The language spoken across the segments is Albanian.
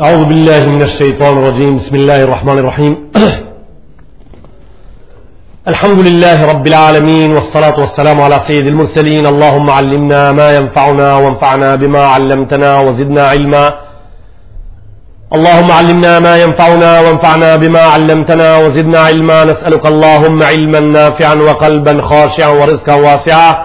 أعوذ بالله من الشيطان الرجيم بسم الله الرحمن الرحيم الحمد لله رب العالمين والصلاة والسلام على سيد المرسلين اللهم علمنا ما ينفعنا وانفعنا بما علمتنا وزدنا علما اللهم علمنا ما ينفعنا وانفعنا بما علمتنا وزدنا علما نسألك اللهم علما نافعا وقلبا خاشعا ورزقا واسعا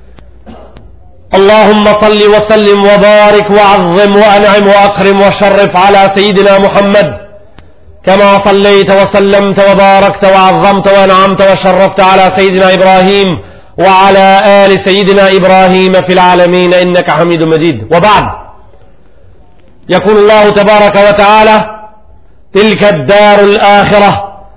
اللهم صل وسلم وبارك وعظم وأنعم وأكرم وشرف على سيدنا محمد كما صليت وسلمت وباركت وعظمت وأنعمت وشرفت على سيدنا إبراهيم وعلى آل سيدنا إبراهيم في العالمين إنك حميد مجيد وبعد يقول الله تبارك وتعالى تلك الدار الآخرة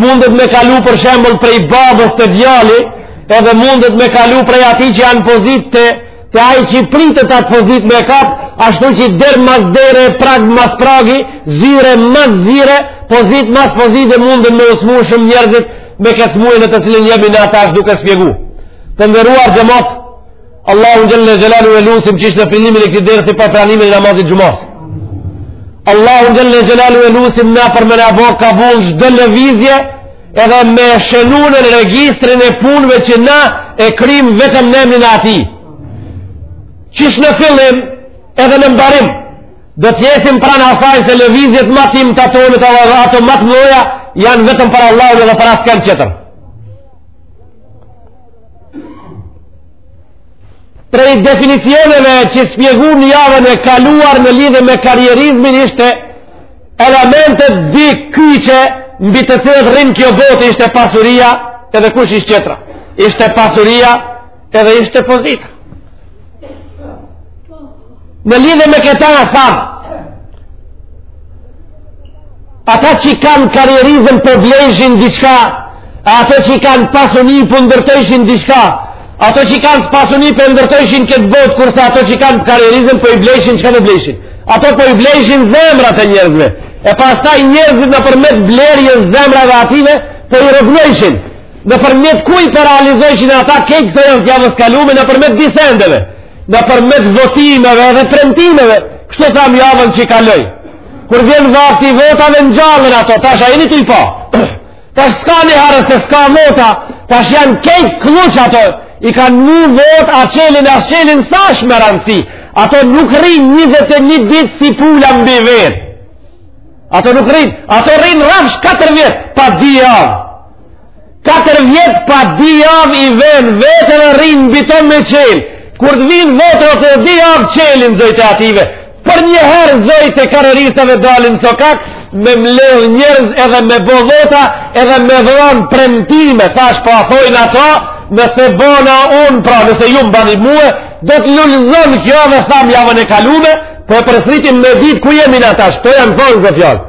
Mundet me kalu për shembull prej babës te djali, edhe mundet me kalu prej atij që janë pozitë te ai që pritet atë pozitë me e kap, ashtu që derë mas dere, prag mas pragi, zyre mas zyre, pozitë mas pozite dhe munden me u smu shumë njerëzit me këtë smuje në të cilën jemina tash duke shpjegu. Të nderuar xhemat, Allahu xhelle xhelaluhu e lusim qysh në fillimin e këtij dersi për pranimin e namazit xhumasë. Allahu xhelle xhelaluhu e lusim na për me na bo kabul çdo lëvizje edhe me shënu në regjistrin e punëve që na e kryjmë vetëm në emrin e Atij. Qysh në fillim edhe në mbarim do të jesim pranë asaj se lëvizjet më tim të atonë të vazhë ato më të mëja janë vetëm për Allahun dhe për askënd tjetër. Prej definicioneve që shpjegum javën e kaluar në lidhje me karrierizmin ishte elementet dy kyçe mbi të cilat rrin kjo botë ishte pasuria edhe kush ish tjetra. Ishte pasuria edhe ishte pozita. Në lidhje me këta thamë, ata që kanë karrierizëm po blejshin diçka, ata që kanë pasuni po ndërtojshin diçka, ata që kanë pasuni po ndërtojshin këtë botë, kurse ata që kanë karrierizëm po i blejshin, çka po blejshin? Ata po i blejshin zemrat e njerëzve, e pastaj njerëzit nëpërmjet blerjes zemrave t'atyve, po i robnojshin, nëpërmjet kujt po realizojshin ata, kejt kto janë t'javës kalume, nëpërmjet dy sendeve. nëpërmjet votimeve dhe premtimeve, kështu thamë javën që kaloi. Kur vjen vakti i votave ngjallen ato, tash a jeni tuj pa. Tash s'ka njëherë se s'ka vota, tash janë kejt klluka ato, i kanë mlu votë, a çelin a s'çelin s'osht me rëndësi. Ato nuk rrinë 21 ditë si pula mbi vetë. Ato nuk rrinë, ato rrinë rrafsh 4 vjet pa dy javë. 4 vjet pa dy javë i vejnë vetë e rrinë mbi to me çel, kur të vijnë votat dy javë çelin zojtë e atyve për një herë zojtë e karrieristave dalin sokak me mledh njerëz edhe me bo vota edhe me dhan premtime, tash po thojnë ata nëse bona unë pra nëse ju m'bani mue do të lulëzon kjo dhe thamë javën e kalume po e përsëritim me ditë ku jemina tash, kto janë thonë me fjalë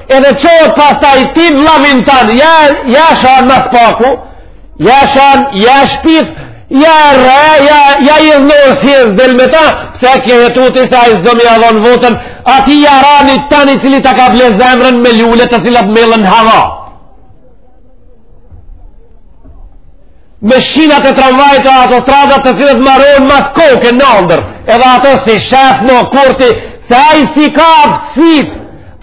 Edhe qohët pastaj ti me vllavin tan, ja, ja shanë mas paku, ja shanë, ja shpif, ja rre, ja, ja hidhnohesh, s'del me ta, pse? Qe këtu se ai s'do me ja dhon votën atij jaranit tan i cili ta ka ble zemrën me lulet të cilat mbillen n'hava. me shinat e tramvajt e autostradat të cilat marohen mas koke n'andërr, edhe ato s'i shef kurr ti, se ai s'i ka aftësitë,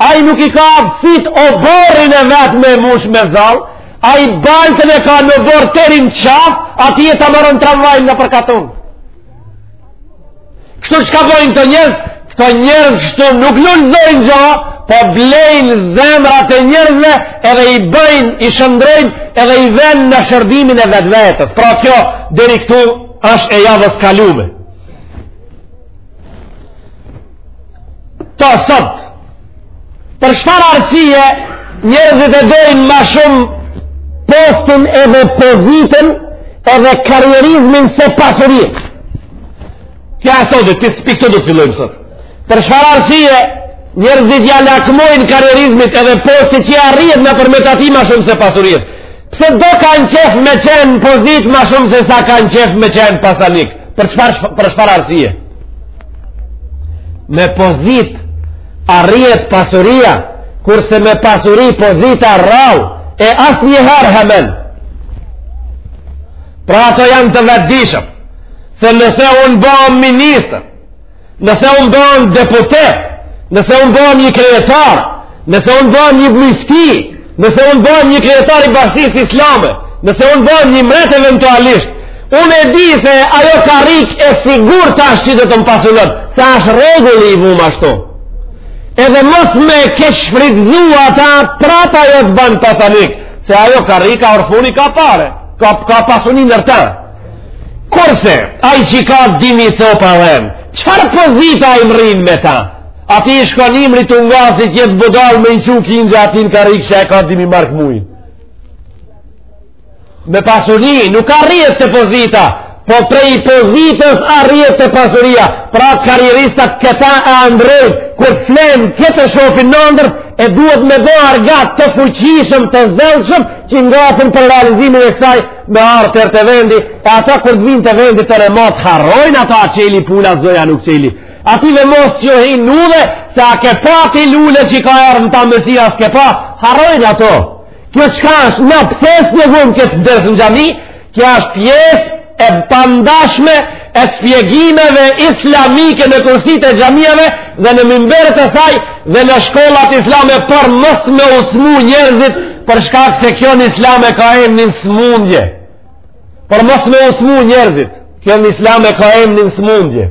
ai nuk i ka aftësitë oborrin e vet me mush me zall, ai baltën e ka në oborr deri n'qafë, atje ta maron tramvajn nëpër katun. Kështu çka bojnë këto njerëz, këto njerëz kështu nuk lulëzojnë gjo, po blejnë zemrat e njerëzve edhe i bëjnë, i shndërrojnë edhe i venë në shërbimin e vetvetes. Pra kjo, deri këtu, është e javës kalume. Kto sot, Për çfarë arsye njerëzit e dojnë ma shumë postin edhe pozitën edhe karrierizmin se pasuritë. Kjo e sotit, tipik këtu do të fillojmë sot. Për çfarë arsye njerëzit ia lakmojnë karrierizmit edhe postit që arrihet nëpërmjet atij ma shumë se pasurit. Pse do kanë qejf me qenë në pozitë ma shumë se sa kanë qejf me qenë pasanik? Për çfarë, për çfarë arsye? Me pozitë arrihet pasuria, kurse me pasuri pozita rrallë, e asnjëherë hemen. Pra ato janë të vetëdijshëm, se nëse unë bëhem ministër, nëse unë bëhem deputet, nëse unë bëhen një krejetar, nëse unë bëhem një myfti, nëse unë bëhem një kryetar i bashkësisë islame, nëse unë bëhem një mret eventualisht, unë e di se ajo karrikë e sigurt ashtë që do të më pasunon, se ashtë rregulli i vumë ashtu. Edhe mos me keqshfrytëzu ata prap ajo të ban pasanik, se ajo karrikë përfuni ka pare, ka, ka pasuni nër te. Kurse, ai që i ka dy mi copa dhen, çfarë pozita i mrrin me ta? Atij i shkon ymri tu nga si qet budallë me i çu kinxha, ati n'karrikë që i ka dy mi marka n'muj? Me pasuri, nuk arrihet te pozita, po prej pozitës arrihet te pasuria, pra karrieristat këta e andrrojnë, kur flenë këtë shofin n'andërr, e duhet me do argatë të fuqishëm të zellshëm, që ngasin për realizimin e kësaj, me ardh deri te vendi, e ata kur të vinë te vendi tani ma harrojnë ata a çeli pula zoj a nuk çeli. Atyve ma s'ju hin n'udhë, se a ke pa ti lule që ka erë në ta mësi a s'ke pa, harrojnë ato. Kjo çka është na pse spjegojmë këtë ders në xhami, kjo është pjesë e pandashme e spjegimeve islamike në kursitë e xhamiave dhe në mimberet e saj dhe në shkollat islame për mos me u smu njerëzit për shkak se kjo në islam e ka emnin smundje për mos me u smu njerëzit kjo në islam e ka emnin smundje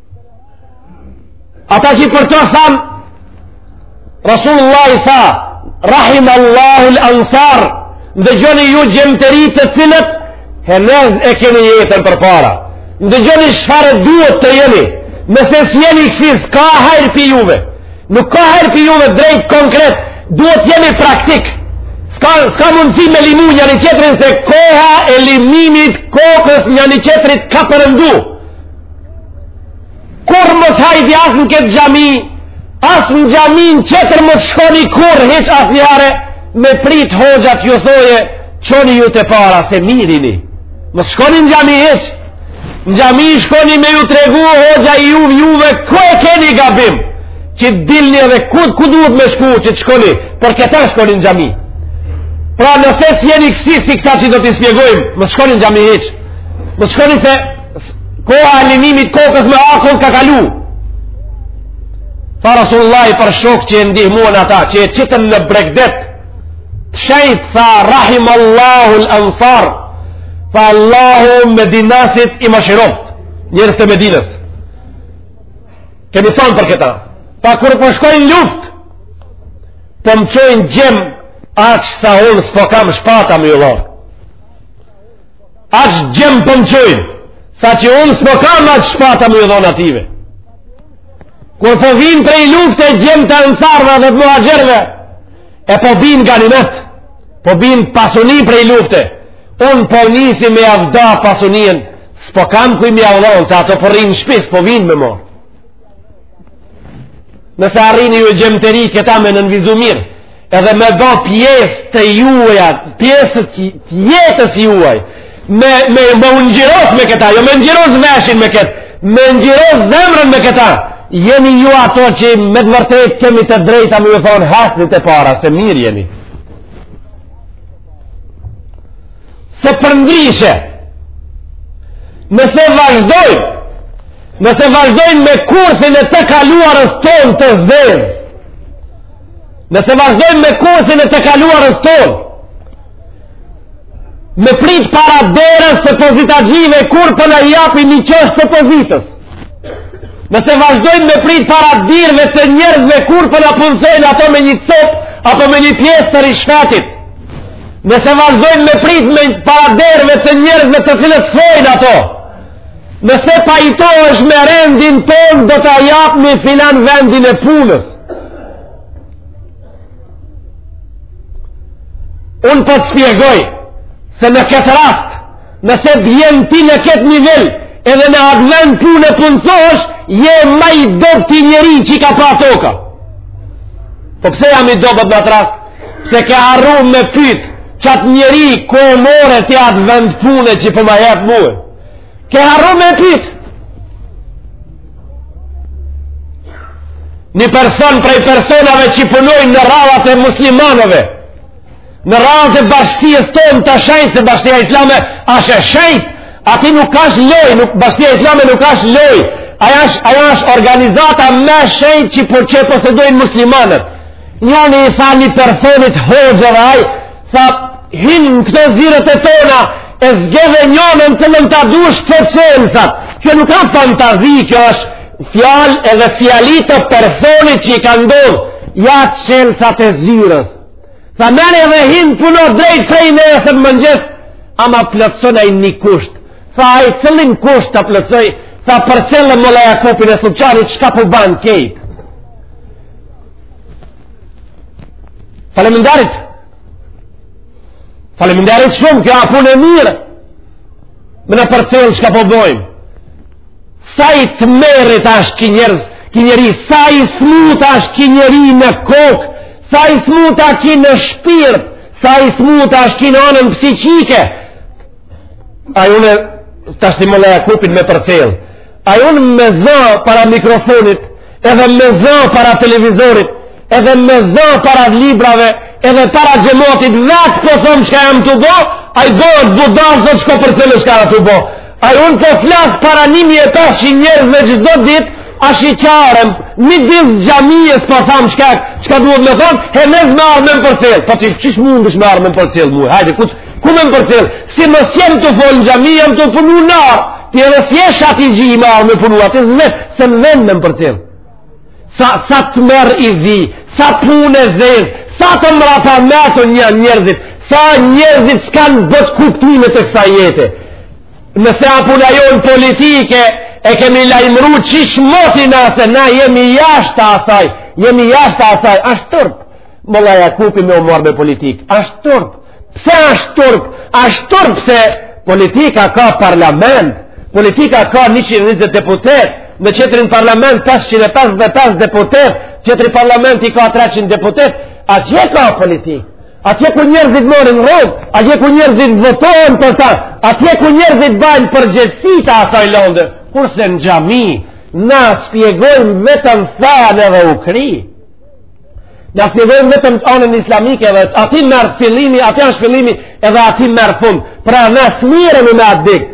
ata që për to thamë Rasulullahi tha Rahim Allahu l'ansar ndëgjoni ju gjem të ri të cilët henez e keni jetën përpara ndëgjoni çfarë duhet të jeni nëse s'jeni kësi s'ka hajr për juve nuk ka hajr për juve drejt konkret duhet të jeni praktik s'ka, s'ka mundësi me limu njani-qetrin se koha e limimit kokës njani-qetrit ka perëndu Kurr mos hajdi as në këtë xhami, as në xhaminë qetër mos shkoni kurr hiç asnjëherë, me prit hoxha t'ju thojë, çoni ju te para se mirë jeni. Mos shkoni në xhami hiç, në xhami shkoni me ju tregu hoxha juve juve, ku e keni gabim? Që t'dilni edhe ku, ku duhet me shku që të shkoni, për këta shkoni në xhami. Pra nëse s'jeni kësi si këta që do t'i shpjegojmë, mos shkoni në xhami hiç. Mos shkoni se Koha e limimit kokës me akull ka kalu. Tha Rasullullah për shok që e ndihmuan ata, që e qitën në bregdet. Shejt tha Rahim Allahu al-Ansar. Tha Allahu Medinasit i mëshiroft, njerëzit e Medinës. Kemi thënë për këta. Tha kur po shkojnë luft, po më çojnë gjem aq sa unë s'po kam shpata me jau dhon. aq gjem po m'çojnë, sa që unë s'po kam aq shpata me jau dhon atyve. Kur po vinë prej lufte gjemt e ensarëve dhe të muhaxhirëve, e po binë ganimet, po binë pasuni prej lufte, unë po nisi me jau da pasunin, s'po kam kuj me jau dhon, se ato po rrinë shpi, s'po vinë me morr. Nëse arrini ju e gjem të ri këta me nënvizu mirë, edhe me ba pjesë të juaja, pjesë të jetës juaj, me, me, me u ngjyros me këta, jo me ngjyros veshin me këtë, me ngjyros zemrën me këta, jeni ju ato që me të vërtet kemi të drejtë me ju thonë hecni te para, se mirë jeni. Se përndrishe, nëse vazhdojmë, nëse vazhdojmë me kursin e të kaluarës tonë të zezë, Nëse vazhdojmë me kursin e të kaluarës tonë, me prit para derës të pozitaxhive, kur po na japin një qosh të pozitës. Nëse vazhdojmë me prit para dyrëve të njerëzve, kur po na punësojnë ato me një cop, apo me një pjesë të ryshfetit. Nëse vazhdojmë me prit para derëve të njerëzve të cilët thojnë ato, Nëse pajtohesh me rendin tonë, do ta japim filan vendin e punës. Unë po të spjegoj, se në këtë rast, nëse bjen ti në këtë nivel, edhe në atë vend pune punësohesh, je ma i dobti njeri që ka pa toka. Po pse jam i dobët në atë rast? Se ke harru me pyt, qat njeri ku e more ti atë vend pune që po ma jep mue. Ke harru me pyt. Një person prej personave që punojnë në radhat e muslimanëve, në radhat e bashkësisë tonë të shejtë se bashkësia islame asht e shejtë, aty nuk asht lojë, nuk, bashkësia islame nuk asht lojë, aja është organizata ma e shejtë që po që posedojnë muslimanët. Njoni i tha një personit hoxhë edhe aj, tha, hin në këto zyrat e tona, e zgjedhe njonën cilën ta dush, qe çelsat, kjo nuk a fantazi, kjo është fjalë edhe fjali të personit që i ka ndodh, ja çelsat e zyrës. Tha, merri edhe hin puno drejt prej nesër në mëngjes, ama plotësoje një kusht. Tha, ai cilin kusht ta plotësoj, tha, përcjelle mulla Jakupin e Sllupçanit, çka po ban krejt. Faleminderit. Faleminderit shumë, kjo a punë e mirë. Me na përcjellë çka po bëjmë. Sa i tmerrt asht ki njerëz, ki njeri, sa i smut asht ki njeri në kokë, sa i smut asht ki në shpirt, sa i smut asht ki në anën psiqike. Ai unë tashti mulla Jakupin me përcjellë. Ai unë me zë para mikrofonit, edhe me zë para televizorit, edhe me zë para librave, edhe para xhematit, vetë po thom çka jam tu bo, ai bohet budallë se çka përcjell çka tu bo. Ai unë po flas para një mijë e pesqind njerëzve çdo ditë, ashiqare, midis xhamisë po tham çka, çka duhet me thonë, he nëse me ardh me m'përcjellë, po t'kish mundësi me ardh me m'përcjellë mu, hajde, ku, Ku me më përcjellë? Si më s'jam tu folë në xhami, jam tu punu në arë. Ti edhe si e shatë i gji i marr me punu, atë e zve, se më venë me më përcjellë. Sa, sa tmerr i zi, sa punë e zezë, sa të mrapametun njerëzit, sa njerëzit s'kanë bëtë kuptimet e kësaj jete. Nëse a puna jonë politike, e kemi lajmëru qysh moti se na jemi jashtë asaj, jemi jashtë asaj, ashtë turp. Mulla Jakupi me u marr me politikë, ashtë turp. Pse është turp? Është turp se politika ka parlament, politika ka 120 deputet, në tjetrin parlament 155 deputet, tjetri parlament i ka 300 deputet, atje ka politikë. Atje ku njerëzit marrin rrugë, atje ku njerëzit votojnë për ta, atje ku njerëzit bajnë përgjegjësi të asaj landë, kurse në xhami, na shpjegojmë vetëm fajn edhe u kry. Na shpjegojmë vetëm anën islamike dhe aty merr fillimi, aty asht fillimi edhe aty merr fund. Pra na s'mirremi me at dikë,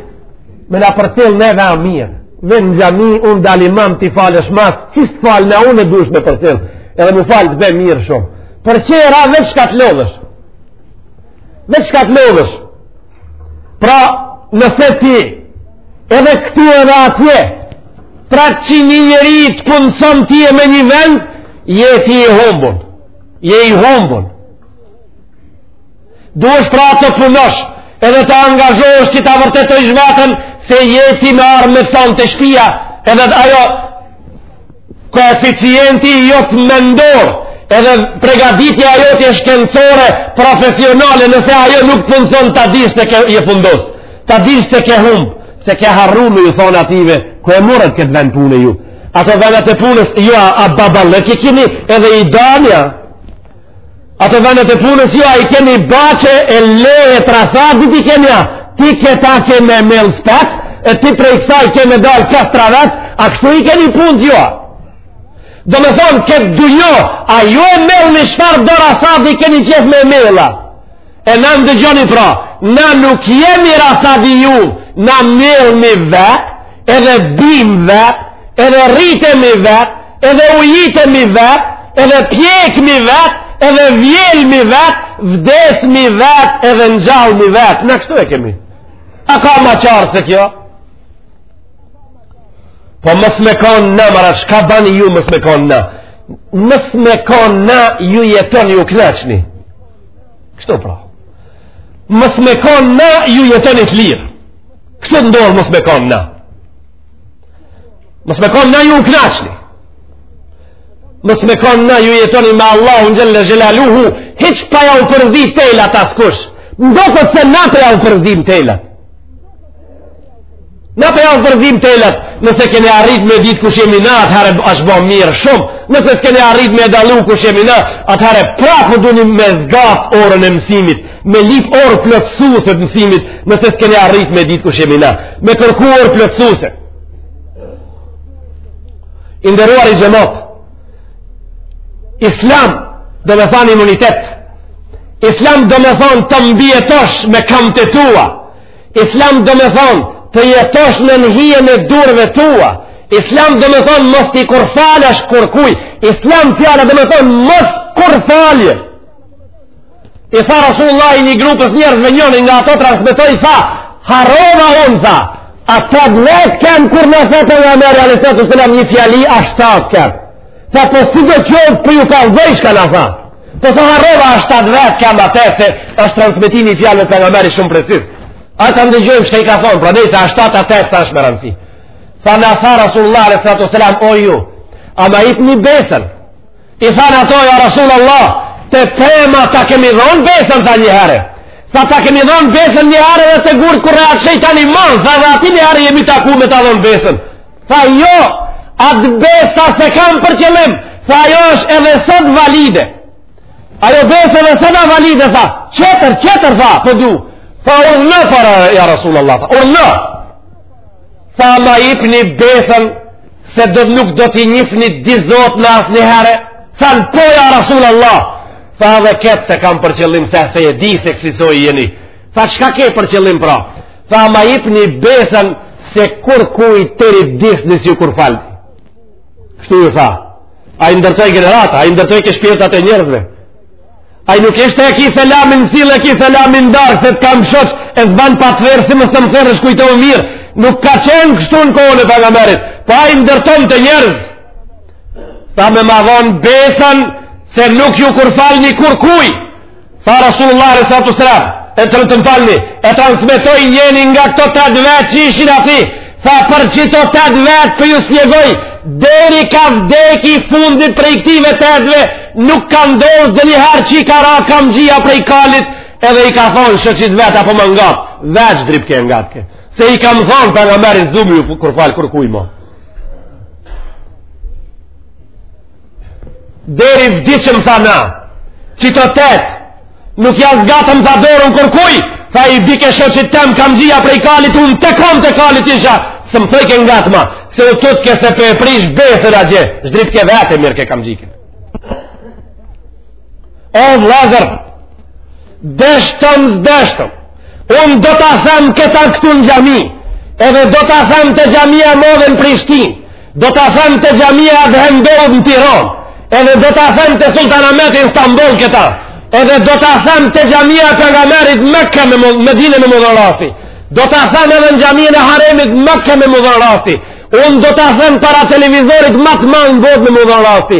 me na përcjell në dhe a mirë. Dhe në xhami, unë dal imam ti falesh mas, që s't'fal na unë e dush me përcjell, edhe m'u fal t'vje mirë shumë. Për qera veç çka t'lodhesh? Veç çka t'lodhesh? Pra, nëse ti, edhe këtu edhe atje, 300.000 njëri të kënësëm ti e me një vend, je ti i humbun. Je i humbun. Du është pra të punosh, edhe të angazhosh që ta vërtetoj zhvatën, se je ti me armë me të sonë të shpia, edhe ajo, Koeficienti i jot mendor edhe pregaditja jote shkencore profesionale nëse ajo nuk punëson ta dish se je fundos ta dish se ke humb pse ke harru me ju thonë atyve ku e morët këtë vend pune ju ato vendet e punës ju a, a babale i kini edhe i danja Ato vendet e punës jo, a i keni bahçe e lehe rasadi ti i keni a, ti këtu ke me mjell spec, e ti prej kësaj ke me dalë kësë travet, a kështu i keni punët ju a. Do me thonë, këtë du ju, a ju e mjellni çfarëdo rasadi keni qejf me mjell a. E na më dëgjoni pra, na nuk jemi rasadi juj, na miellmi vetë, edhe bim vetë, edhe rritemi vetë, edhe ujitemi vetë, edhe pjekmi vetë, edhe vjelemi vetë, vdesmi vetë, edhe ngjallmi vetë. Na kështu e kemi. A ka ma qartë se kjo? Po mos me kon na, more, çka bani ju mos me kon na? Mos me kon na, ju jetoni, ju knaqni. Kështu pra. Mos me kon na ju jetoni të lirë. Kështu ndodh mos me kon na. Mos me kon na ju kënaqni. Mos me kon na ju jetoni me Allahun xhelle xhelaluhu, hiç pa jau përzi telat askush. Ndoftë se na jau përzim telat. Na pe jau përzim telat, nëse keni arrit me ditë kush jemi na, atëherë është bo mirë shumë. Nëse s'keni arrit me dallu kush jemi na, atëherë pra po duni me zgatë orën e mësimit, me lyp orë plotësuese mësimit, nëse s'keni arrit me ditë kush jemi na, me kërku orë plotësuese. I nderuari xhemat, islam domethanë imunitet, islam domethanë të mbijetosh me kambët tua, Islam domethonë të jetosh nën hijen e durve tua. Islam domethonë mos t'i kurfalesh kurkuj. Islam fjala domethonë mos kurfalë. I tha Rasullullahi një grupës njerëzve, njoni nga ato transmetoi, tha, harrova unë, tha, a tetë vetë kem kur na tha Pejgamberi alejhi salatu selam një fjali, a shtatë kem. Tha, po sido qoftë po ju kallzoj shka na tha. Po tha harrova a shtatë vetë kem a tetë, se është transmetimi i fjalëve Pejgamberit shumë preciz. A ta ndëgjojmë shka i ka thonë, pra nejse a shtatë a tetë s'është me rëndësi. Tha na tha Rasullullah alejhi salatu selam, o ju, a ma ipni besën. I thanë ato ja Rasullullah, te pema ta kemi dhonë besën tha një herë. Tha ta kemi dhonë besën një herë edhe te gurt ku rrehet shejtani manë, tha edhe aty një herë jemi taku me ta dhonë besën. Tha jo, atë besë s'e kam për qëllim, tha ajo është edhe sot valide. Ajo besa edhe sot a valide, tha, qetër, qetër, tha, po du. Thanë urdhno pra ja Rasul Allah, tha, urdhno. Tha ma ipni besën, se do nuk do t'i njifni dy zotna asnjëherë. Thanë po ja Rasul Allah, tha edhe këtë s'e kam për qëllim, se se e di se kësisoj jeni. Tha çka ke për qëllim pra? Tha ma jepni besën se kurkuj deri vdisni s'ju kurfalë. Kështu ju tha. Ai ndërtoi gjenerata, ai ndërtoi ke shpirtat e njerëzve. Ai nuk ishte e ki selamin zile, e ki selamin darë, se të kam shoq, e s'ban pa të thirrë, si mos të më thirrësh, kujto mirë. Nuk ka qenë kështu në kohën e Pejgamberit, po ai ndërtonte njerëz. Tha me ma dhonë besën se nuk ju kurfalni kurkuj. Tha Rasulullah alejhi salatu selam, të më falni, e transmetoi njeni nga këto tetë vetë që ishin aty, tha prej qito tetë vetë po ju shpjegoj, deri ka vdek i fundit prej këtive tetëve, nuk ka ndodhë ndonjëherë që i ka ra kamxhia prej kalit, edhe i ka thonë shoqit vet a po ma ngat, veç zdrypke, ngatke. Se i kam thonë Pejgamberit s'du m'ju kurfalë kurkuj mo. Deri vdiqëm tha na, që të tetë, nuk ja zgatëm tha dorën kurkuj, tha i bike shoqit tem kamxhia prej kalit, unë te komtë e kalit isha, s'më thojke ngatma, se u tutke se po e prish besën a gjë, zhdrypke vet e mirrke kamxhikin. O vllazër, deshtëm s'deshtëm, unë do ta them këta këtu në xhami, edhe do ta them te xhamia e modhe në Prishtinë, Do ta them te xhamia Ethem Beut në Tironë, edhe do ta them te Sultanahmeti në Stamboll këta. Edhe do ta them te xhamia e pejgamberit Mekë, Medinë me m'u dhan rasti. Do ta them edhe në xhamin e Haremit Mekë me m'u dhan rasti. Unë do ta them para televizorit ma të madh në botë me m'u dhan rasti.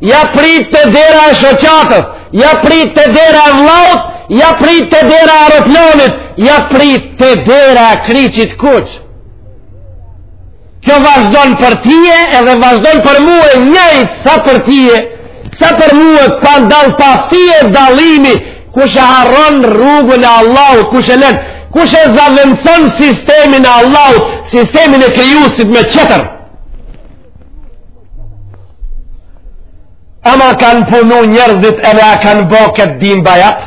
Ja prit te dera e shoqatës, ja prit te dera e vllaut, ja prit te dera e aeroplanit, ja prit te dera e kryqit kuq. Kjo vazhdon për tije edhe vazhdon për mue njëjtë sa për tije, sa për mue pa ndalë pa fije dallimi, kush e harron rrugën e Allahut, kush e lën, kush e zavendëson sistemin e Allahut, sistemin e krijuesit me çetër. Ama kanë punu njerëzit edhe a kanë bo këtë din bajat?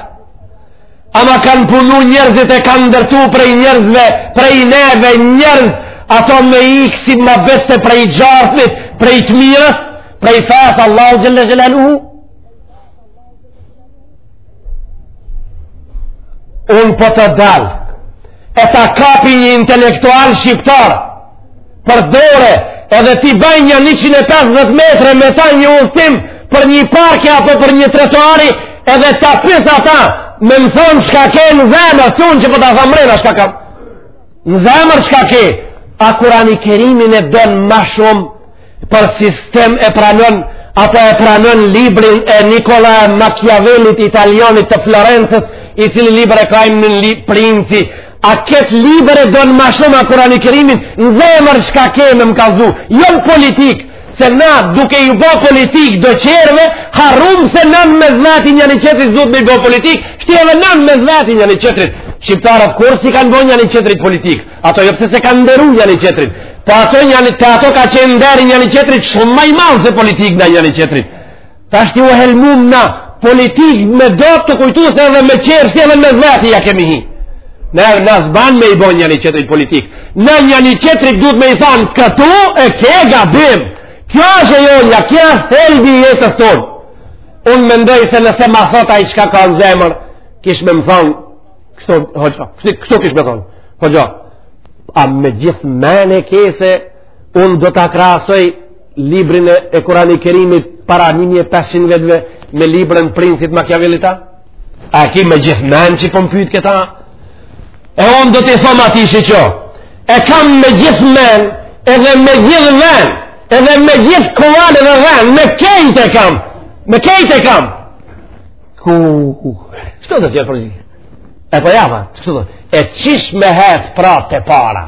Ama kanë punu njerëzit e kanë ndërtu prej njerëzve, prej neve njerëz, ato me ikë si ma bet se prej gjarpnit, prej të mirës, prej fesë Allahu xhelle xhelaluhu? Unë po të dal, e ta kapi një intelektual shqiptar, për dore, edhe t'i baj nja 150 metre me ta një udhtim për një parke apo për një tretuari, edhe ta pys ata, me më thonë çka ke në zemër, si unë që po ta tham mrena çka kam, në zemër çka ke, a Kurani Kerimin e don ma shumë, Për sistem e pranon apo e pranon librin e Nikola Machiavellit italianit të Florencës, i cili libër e ka emnin Princi. A këtë libër e don ma shumë a Kurani Kerimin, në zemër çka ke me më kallzu, jo jo politikë, se na duke ju bo politikë do qerve, harrum se nërmes veti njani qetrit zutë me i bo politikë, tashti edhe nërmes veti njani qetrit. Shqiptarët kurrë s'i kanë bo njani qetrit politikë? Ato jo pse se kanë nderu njani qetrin, po ato njani, te ato ka qenë nderi njani qetrit shumë ma i madh se politikë ndaj njani qetrit. Tashti u helmum na politikë me do tu kujtu se edhe me qer tashti edhe mes veti ja kemi hi. Ne na s'ban me i bo njani qetrit politikë. Na njani qetrit duhet me i thanë këtu e ke gabim. Kjo është e jonja, kjo është thelbi jetës tonë. Unë mendoj se nëse ma thot ai çka ka në zemër, kish me më thonë Kështu, hoxha, kështu, kështu kish me thonë. Hoxha, a me gjithë men e ke se unë do ta krahasoj librin e Kurani Kerimit para 1500 vjetëve me librin Princit Makiavelit a? A ki me gjithë men që po më pyt këta? E unë do t'i thom atij shiqo, e kam me gjithë men, edhe me gjithë dhen, edhe me gjithë kual edhe dhen, me kejt e kam, me kejt e kam, Ku, ku, Shtë të fjalë përgjit? E për po java, që të tjerë? E qysh me hec pra të para?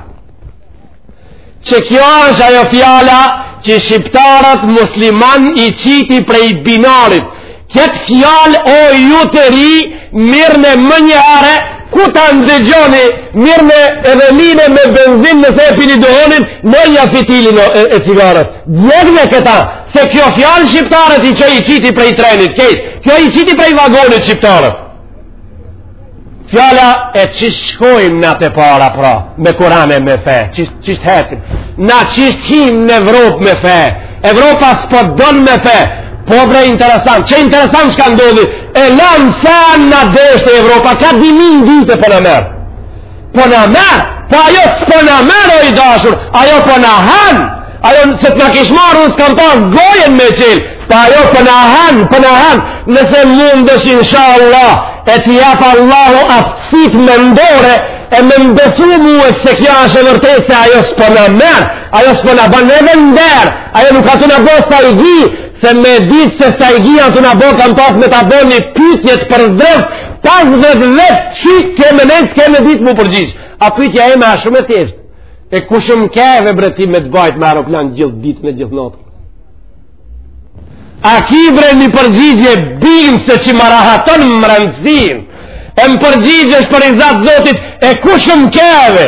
Që kjo është ajo fjala që shqiptarët musliman i qiti prej binarit. Këtë fjalë o ju të ri, mirrne menjëherë, ku ta ndëgjoni mirrne edhe lyne me benzin nëse e pini duhonin, vnonja fitilin e, e cigarës. Djekne këta, Se kjo fjalë shqiptarët i që i qiti prej trenit, kejt, kjo i qiti prej vagonit shqiptarët. Fjala e qysh shkojmë na të para pra, me Kuran e me fe, qysh, qysh hecim na, qysh him në Evropë me fe, Evropa s'po don me fe, po bre interesant, qe interesant shka ndodhi, e lanë fenë na deshti Evropa, ka dimin dite po na merr. Po na merr, po ajo s'po na merr o i dashur, ajo po na han, ajo se të na kish marrë, unë s'kam pas gojën me çil, po ajo po na han, po na han, nëse mundesh insha Allah, e t'i japë Allahu aftësitë mendore, e me m'besu muet se kjo është e vërtetë se ajo s'po na merr, ajo s'po na ban neve nder, ajo nuk a tu na bo sajgi, se me ditë se sajgi a tu na bo kam pas me ta bo një pytje pozdrav, pas dhetë vjet që ke me nejt s'ke me ditë m'u përgjigj. A pytja eme a shumë e thjeshtë, e kush um keve bre ti me të bajtë me aeroplan gjithë ditën e gjithë notën. A ki bre një përgjigje bindëse që ma rahaton mrendësinë, e m'u përgjigjesh për rizat Zotit, e kush um keve,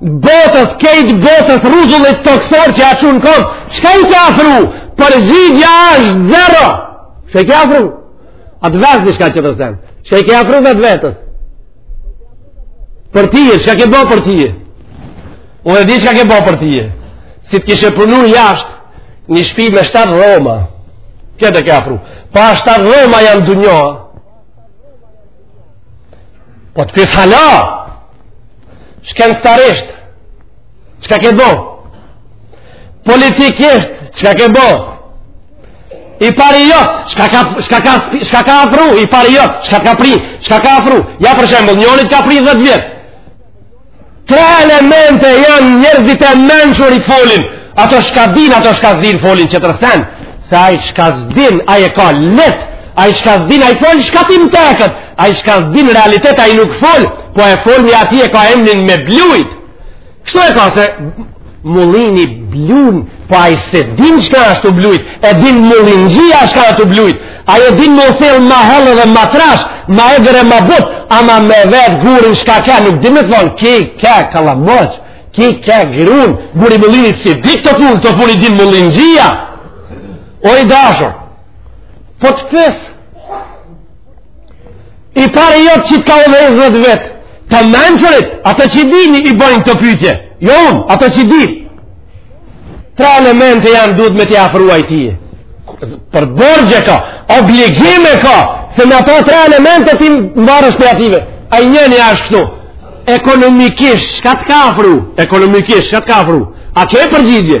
botës, kejt botës, rruzullit tokësor që a çu n'komë, çka i ke afru? Përgjigjja është zero. Çka i ke afru? A të vesë një shka që të senë. Çka i ke afru vetvetes? Për tije, çka ke bo për tije? Unë e di çka ke bo për tije? Si të kishe punu jashtë, një shpi me shtatë dhoma. Këtë e ke afru. Pa shtatë dhoma janë dunja. Po të kësë hala, shkencëtarisht çka ke bo politikisht çka ke bo i pari jot çka ka, çka ka, çka ka afru i pari jot çka t'ka pri çka ka afru ja për shembull njoni t'ka pri 10 vjet tre elemente janë njerëzit e mençur i folin ato shka din ato shka s'din folin qetër sen se ai shka s'din ai e ka lehtë Ai çka s'din ai fol çka t'i tekët. Ai çka s'din realitet ai nuk fol, po e fol mi atij e ka emrin me blujt. Kështu e ka se mullini blun, po ai s'e din çka është të blujt, e din mullinxhia çka është të blujt. Ai e din me sjell ma holl dhe ma trash, ma egër e ma but, ama me vet gurin çka ka, nuk di me thon ky ka kallamoç. Ky ka grun, guri mullini s'i di kto pun, kto pun i din mullinxhia. O i dashur, Po të pës, i pari jot që të ka udhëzu vetë, të mençurit, ato që din i bojnë kto pytje, jo unë, ato që din. Tre elemente janë duhet me t'i afru ai tije. Për borxh e ka, obligim e ka, se me ato tre elemente ti mbarë për atije. Ai njëni ashtë këtu, ekonomikisht, shka të ka afru, ekonomikisht, shka të ka afru, a ke përgjigje?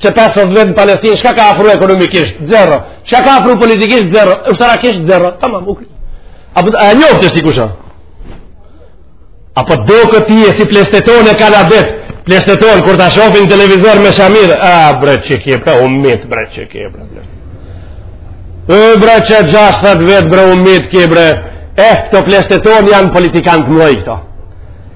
që 50 vjet në Palestinë, shka ka afru ekonomikisht? Zero. Shka ka afru politikisht? Zero. Ushtarakisht? Zero. Tamam, mukri. A, a njoftë është kush a? Apo do këti e si pleqtë tonë e kanë adet, pleqtë tonë, kur ta shofin televizor me shamir, a, bre, që kje, pra, u mit, bre, që kje, bre, bre. E, bre, që gjashtëdhet vetë, bre, u mit, kje, bre. Eh, këto pleqtë tonë janë politikantë mëjë këto.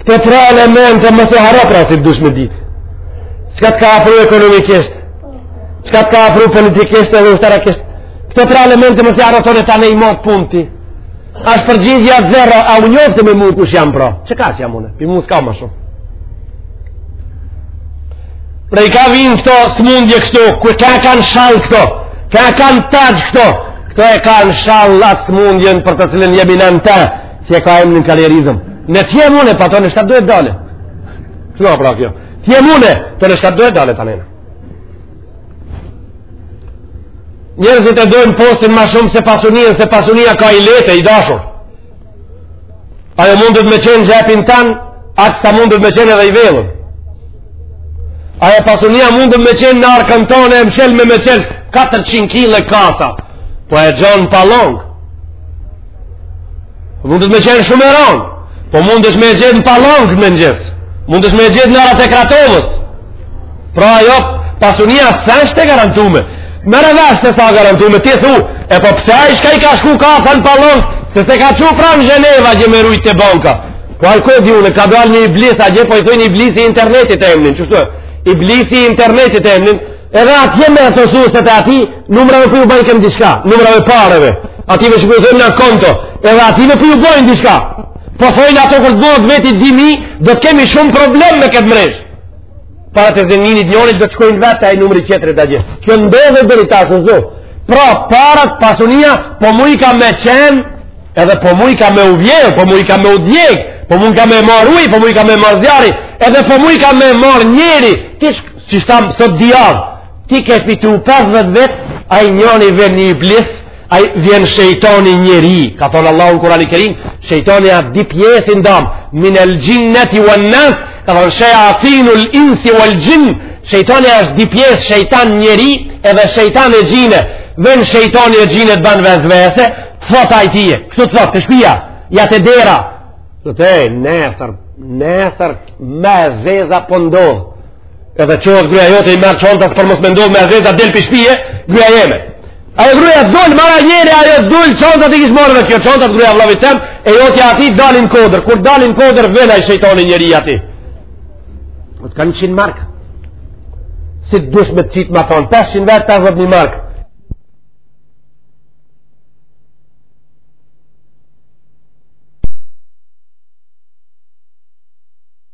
Këto tre elemente mos i harro pra si dush me ditë. Çka të ka afru ekonomikisht? Çka të ka afru politikisht edhe ushtarakisht? Këto tre elemente mos i harro të në ta ne i mat pun ti. Ashtë përgjizja të zero, a u njofë të me mu kush jam pra? Që ka që jam une? Pi mu s'ka ma shumë. Pra i ka vinë këto smundje kështu, ku ka kanë sjellë këto, ka kanë tajë këto, këto e kanë sjellë atë smundjen për të cilën jemi në në Si e ka emrin karrierizëm? Në t'jem une, pa tonë në shtatë dhe t'dalë. Kështu ka pra kjo. T'jem une, tonë në shtatë dhe t'dalë të nana. Njerëzit e dojnë postin ma shumë se pasunien, se pasunia ka illete, i dashur. Ajo mundet me qenë n'xhepin tan, a t'sa mundet me qenë edhe i vjedhun. Ajo pasunia mundet me qenë në arkën tone mshelë me me qenë 400 kile kasa. Po e gjon n'Pallong. Mundet me qenë shumë e rëndë. Po mundesh me e gjetë në Pallong n'mëngjes. Mundesh me e gjetë në Arat e Kratovës. Pra ajo pasunia s'është e garantume. Merre vesh se s'a garantume ti thu, e po pse ai shka i ka shku kasa n'Pallong, se s'e ka çu pra n'Gjeneva që me e rujt te banka. Po al ku di unë ka dal një iblis a gje po i thonë iblisi i internetit e emnin, çu thua? Iblisi i internetit e emnin. Edhe atje me ato suset e ati, numrave për ju bëjnë këmë diçka, numrave pareve. Ati me shkujë thëmë në konto, edhe ati me për ju bëjnë diçka. Po thojnë ato kërë të bëjnë veti dimi, do të kemi shumë problem me këtë mrejsh. Para të zëninit njërit do të shkojnë vetë te numri i qetrit a gjithë. Kjo ndodh edhe i tasë në zohë. Pra, parat, pasunia, po mu i ka me qenë, edhe po mu i ka me u vjedh, po mu i ka me u djeg, po mu i ka me marrë uji, po mu i ka me marrë zjarri, edhe po mu i ka me marrë njeri, Siç thamë sot djal, ti ke fitu 50 vet, ai njani vjen iblis, ai vjen shejtani njeri, ka thënë Allahu në Kur'anin e Kerim, shejtani a dy pjesë i dam, min el jinnati wan nas, ka thënë shayatinul insi wal jinn, shejtani është dy pjesë shejtan njeri edhe shejtan e xhine, vjen shejtani e xhine të ban vesvese, thot ai ti, kështu thot te shpia, ja te dera. Do të nesër, nesër ma e zeza po ndodh. Edhe qohet gruja jote i merr qantat për mos me ndodhë ma e zeza del prej shpije, gruja jeme. Ajo gruja dul, more njeri, ajo dul, qantat i kish marrë dhe kjo, qantat gruja e vllavit tem, e jotja aty dalin n'kodër, kur dalin n'kodër, vjen ai shejtani njeri aty. Thotë ka niqin markë. Si të dush me të qitë matanë, 500 vetë, 50.000 markë.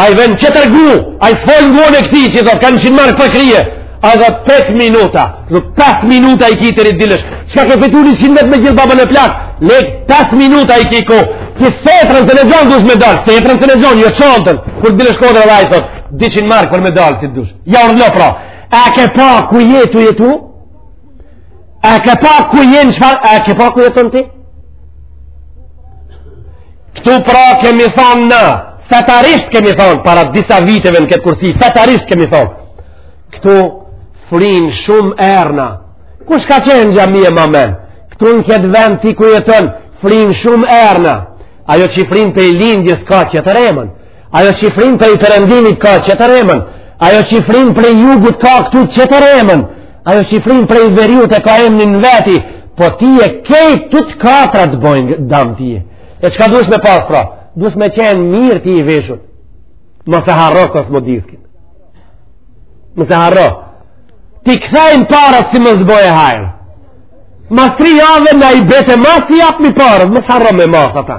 Ai vjen qetër gjuhë, ai s'fol në gjuhën e këtij që i thot, ka niqin mark për krye, ai thot 5 minuta, dhe 5 minuta i ki ti të dilësh, çka ke fitu njëqind vetë me gjithë babën e plakë, le 5 minuta i ki kohë, që setrën s'e lejon dush me dalë, setrën s'e lejon, jo qantën, kur dilësh n'kodër dhe ai thot, 200 mark për me dalë si dush, ja urdhno pra, a ke pa ku je tu jetu, A ke pa ku je në çfar? A ke pa ku jeton ti? Këtu pra kemi thonë na, fetarisht kemi thonë, para disa viteve në këtë kursi, fetarisht kemi thonë. Këtu frijnë shumë erna. Kush ka qenë n'xhami e man men? Këtu në këtë vend ti ku jeton, frijnë shumë erna. Ajo që frin prej lindjes ka qetër emën. Ajo që frin prej perëndimit ka qetër emën, ajo që frin prej jugut ka këtu qetër emën, ajo që frin prej veriut e ka emnin e veti, po ti e kej të të katra të bojnë dam tie. E çka dush me pas pra? Dush me qenë mirë ti i veshur. Mos harro kës më diskin. Mos harro. T'i kthejnë parat si mos boj e hajrë. Mas tri jave në i bete ma s't'i japmi parat. Mos harro me mas ata.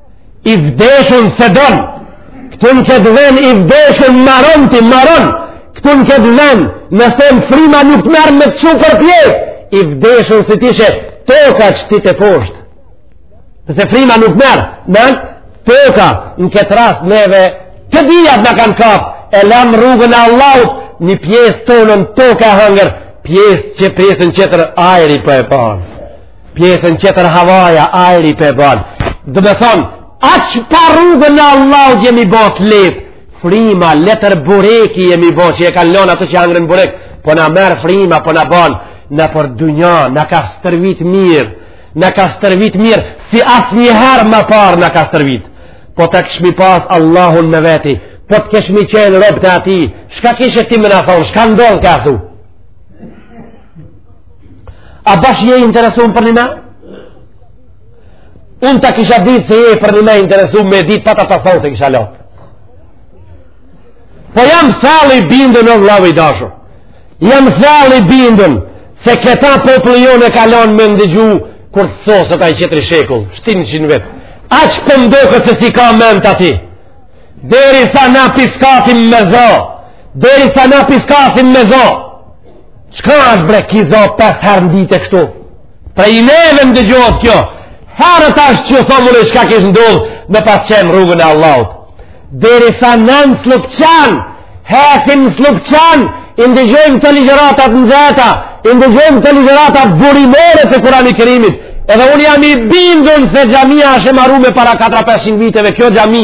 i vdeshun se don këtu në këtë ven i vdeshun maron ti maron këtu në këtë ven nëse frima nuk të merr me të çu përpjetë i vdeshun si t'ishe toka që ti teposhtë nëse frima nuk merr man toka në këtë rast neve të dyjat na kanë kap e lam rrugën e Allahut një pjesë tonën toka e hangër pjesë që pjesën qetër ajri po e ban pjesën qetër havaja ajri pe ban domethonë aq pa rrugën e Allahut jemi bo t'let frima letër bureki jemi bo që e kanë lon ata që hangrën burek po na merr frima po na ban nëpër dunja na ka stërvit mirë na ka stërvit mirë si asnjëherë më parë na ka stërvit po ta kishmi pas Allahun me veti po të kishmi qenë robë të atij shka kishe ti me na thonë shka ndodhke a thu A bash je interesun përnjime? Unë ta kisha ditë se je përnjime interesu me ditë pa ta ta thonë s'e kisha lonë. Po jam thellë i bindun o vlla i dashur. Jam thellë i bindun se këta populli jonë e kalon me ndëgju kur të soset ai qetri shekull, shti njëqin vjet. A që pëndo po këtë si ka mend të atij? Derisa na piskatim me zo, derisa na piskatim me zo, Çka është bre ky zo pesë herë në ditë kështu? Prej neve ndëgjohet kjo. Herë të ashtë që thomë çka kish ndodh me pas qenë rrugën e Allahut. Derisa na në Slupçan, hesin në Slupçan, i ndëgjojmë këto ligjërata të nxeta, i ndëgjojmë këto ligjërata burimore të Kurani Kerimit, edhe unë jam i bindun se xhamia është e marume para 4-500 viteve, kjo xhami,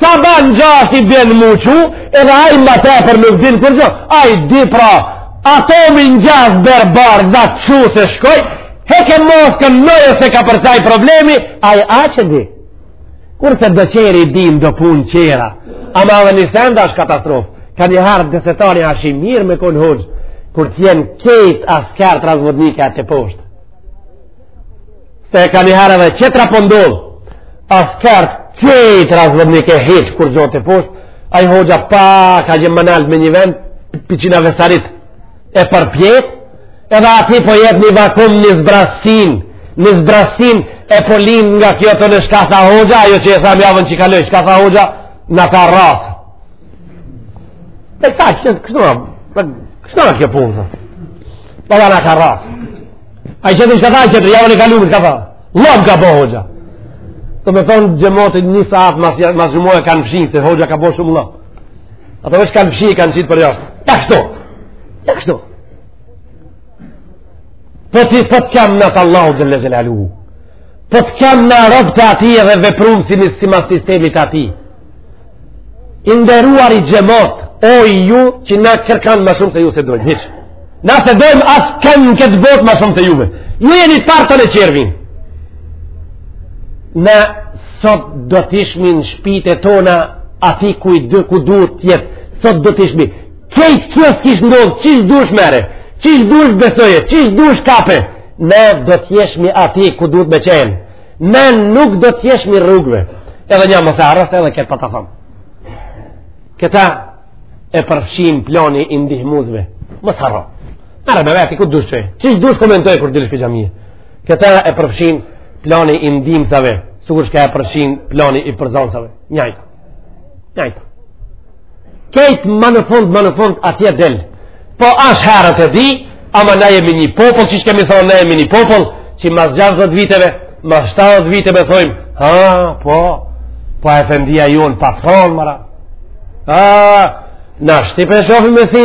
Saba në gjashtë i bjen m'u çu, edhe ai ma tepër nuk din kurgjo. Ai di pra, atomi në gjasht berbar, za qu se shkoj, heke maskën nëjë se ka përcaj problemi, ai aq di. Kurse do qeri din do pun qera, ama dhe një send është katastrofë. Kanjëherë desetari ashtë i mirë me konë hoxhë, kur t'jen kejt asker razvodnike e teposhtë. se kanjëherë dhe qetra po ndodh, askertë kejt razvodnike hiç kurgjo teposhtë, ai hoxha pa ka gjemë ma naltë me një vend, pëqina vesarit e përpjetë, edhe aty po jet një vakum një zbrasin, një zbrasin e po lin nga kjo thonë shka tha hoxha, ajo që e thamë javën që kaloi, shka tha hoxha, na ka rrasë. E kësa, kështu, kështu kjo punë, pa da na ka rrasë. Ai qetë çka tha, qetë javën e kalume, ka tha. Llom ka bo, hoxha. Domethonë xhemoti një saat mas, mas xhumoje kanë fshi, se hoxha ka bo shumë llom. Ato veç kanë fshi, kanë qitë përjashtë. Ja kështu. Ja kështu. Po ti po të kam në të Allahu xhel-le xhelaluhu. Po të kam në robë të atij edhe veprun si, si mas sistemit të atij. I nderuari xhemot, oj ju që na kërkan ma shumë se ju s'e dojmë, hiç. Na s'e dojmë askënd në këtë botë ma shumë se juve. Ju jeni partën e qervin. Na sot do të ishmi në shpijat tona aty ku i d ku duhet t'jetë. Sot do të ishmi. Kejt kjo s'kish ndodhë, qish dush merre, qish dush besoje, qish dush kape. Na do të ishmi aty ku duhet me qenë. Ne nuk do të jeshmi rrugëve. Edhe një mos e harroj edhe këtë pa ta thënë. Këtë e përfshin plani i ndihmuesve. Mos harro. Marre me veti ku dush çoje. Qish dush komentoje kur dilësh pi xhamie. Këtë e përfshin plani i ndihmësave, sikur që e përfshin plani i përzoncave. Njëjtë. Njajtë. Kejt ma në fund, ma në fund, atje del. Po asht herët e di, ama na jemi një popull, qish kemi thonë, na jemi një popull, që mas 60 viteve, mas 70 viteve, thojmë, ha, po, po efendia jonë, pa thonë, marë. Ha, na shtipë e shofim me si,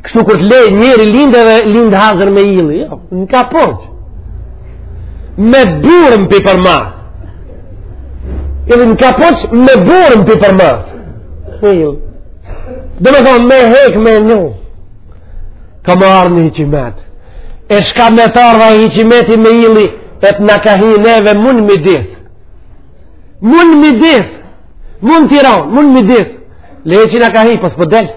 Kështu kur të le njeri lind edhe lind hazër me ili, jo, në ka përgjë. Me burën për për ma. Edhe në ka përgjë me burën për për ma. Me ili. Domethonë me hek me një. Ka marrë një hyqymet. E çka me të arë dhe hyqymeti me ili, e të në ka hi neve mund mi disë. Mund mi disë. Mund tiranë, mund mi disë. Leqin a ka hi, pas për po delë.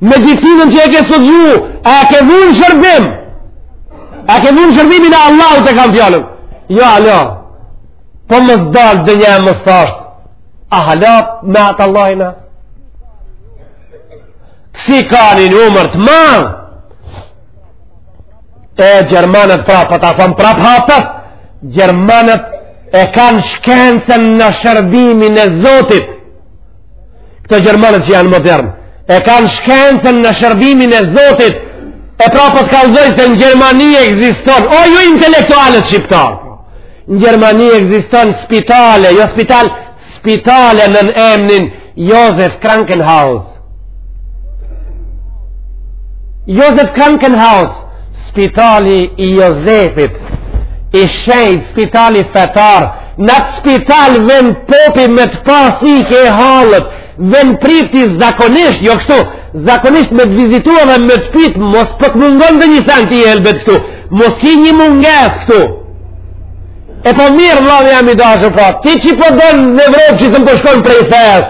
medicinën që e ke studiu, a e ke vu n'shërbim, a e ke vu n'shërbimin e Allahut e kam fjalën, jo, valla, po mos dalë dhe një e më thashtë, a hala me atë Allahina, kësi ka një numër të madh, e Gjermanët pra, po ta thom prap haptas, Gjermanët e kanë shkencën në shërbimin e Zotit, Këta Gjermanët që janë modern, e kanë shkencën në shërbimin e Zotit, e pra po të kalzoj se në Gjermani ekziston, o ju intelektualët shqiptarë, në Gjermani ekziston spitale, jo spital, spitale nën emnin Josef Krankenhaus. Josef Krankenhaus, Spitali i Jozefit, i shenjt, spitali fetar, n'atë spital ven popi me të pa si i ke hallet, ven prifti zakonisht, jo kështu, zakonisht me të vizitua dhe me të pitë, mos po të mungon ndonjë send ti, helbet këtu, mos ki një mungesë këtu, E po mirë vëllai jem i dashur pra. Ti qi po don në Evropë që të po shkon prej fesë?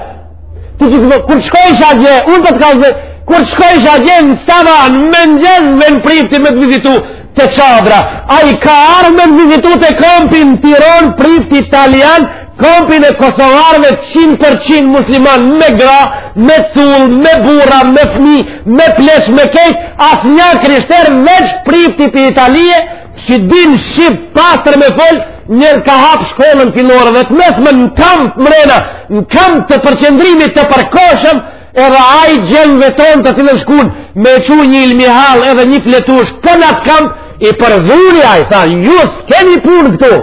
Ti që, kur të shkojsh atje, unë po të kallzoj, kur të shkojsh atje në sabah, në mëngjes, të ven prifti me të vizitu te çadra. Ai ka ardh me të vizitu te kampi n'Tiron, prifti italian, kampin e kosovarve 100% musliman me gra, me cull, me burra, me fmi, me pleq, me kejt, asnjë krishter, veç prifti pi Italie, Që din shqip pastër me fol, njëri ka hap shkollën fillore dhe të mesme në kamp mrena, në kamp të përqendrimit të përkohshëm, edhe ai djemve tonë të cilët shkun me çu një ilmihal edhe një fletushkë, po n'atë kamp, i përzuri ai, tha, ju s'keni punë këtu,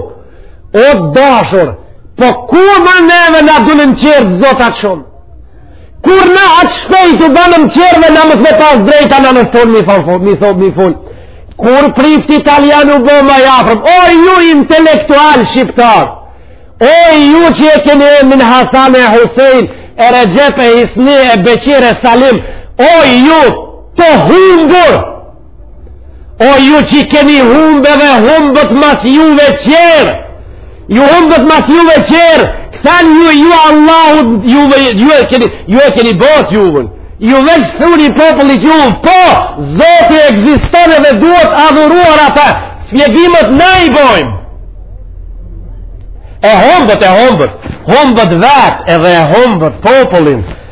o dashur, po kur neve na dulën tjerë zotat shumë, Kur na aq shpejt u banëm tjerë dhe na mos me pas drejta në nëston mi thonë fol, mi thonë mi fol. Kur prifti italian u bo ma i afërm, o ju intelektual shqiptar, o ju që e keni emnin Hasan e Husein, e Rexhep e Hysni e Beqir e Salim, o ju të humbur, O ju që keni humb edhe humbët mas juve tjerë, ju humbët mas juve tjerë, kthenju, ju Allahut, ju, ju, e keni, ju e keni bot juvën, ju veç thuni popullit juvë, po, zoti ekziston edhe duhet adhuruar ata, shpjegimet ne i bojmë, e humbët, e humbët, humbët vetë edhe e humbët popullin,